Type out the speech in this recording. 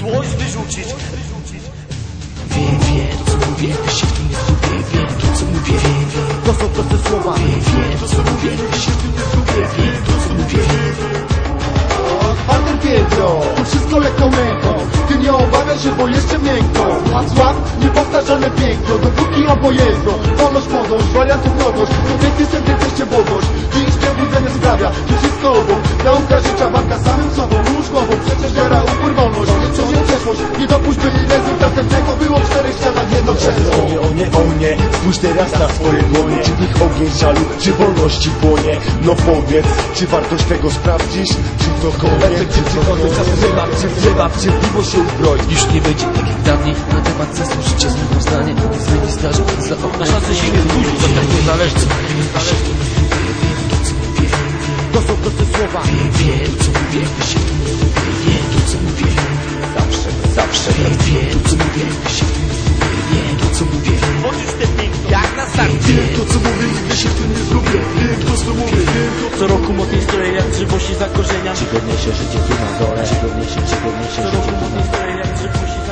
złość wyrzucić. Wiem, wiem, to co mówię, ty się w tym nie zgubię Wiem, to co mówię, wiem, wiem To są proste słowa. Wiem, wiem, to co mówię, ty się w tym nie zgubię Wiem, to co mówię, Walter Pietro, to wszystko lekką ręką Ty nie obawiaj się, bo jeszcze miękko. Wacław, niepowtarzalne piękno Dopóki obojętno, wolność, podność Wariantów mnogość, kobiety sobie teście błogość Dziś przebudzenie sprawia, że wszystko obok. Nauka życia, walka samym sobą Róż głową, przeszłość, nie dopuść by rezultatem tego Było czterech ścianach, jedno krzesło O nie, o nie, o nie, spójrz teraz na swoje dłonie Czy w nich ogień żalu, czy wolności płonie No powiedz, czy wartość tego sprawdzisz? Czy to koniec, czy to Przychodzę, czas koniec? wzywa, wzywa, w cierpliwość się uzbroić Już nie będzie tak jak dawniej Na temat sensu życia zmieniam zdanie Nie zmieni zdarzeń, za okna Szansę się nie zbudzić, zostać niezależny To są proste słowa Wiem, wiem, to co mówię, Wiem, to co mówię końcu mówię. Co roku mocniej stoję jak drzewo się zakorzenia Przygodniejsze życie tu na dole. Przygodniejsze, przygodniejsze życie tu na dole.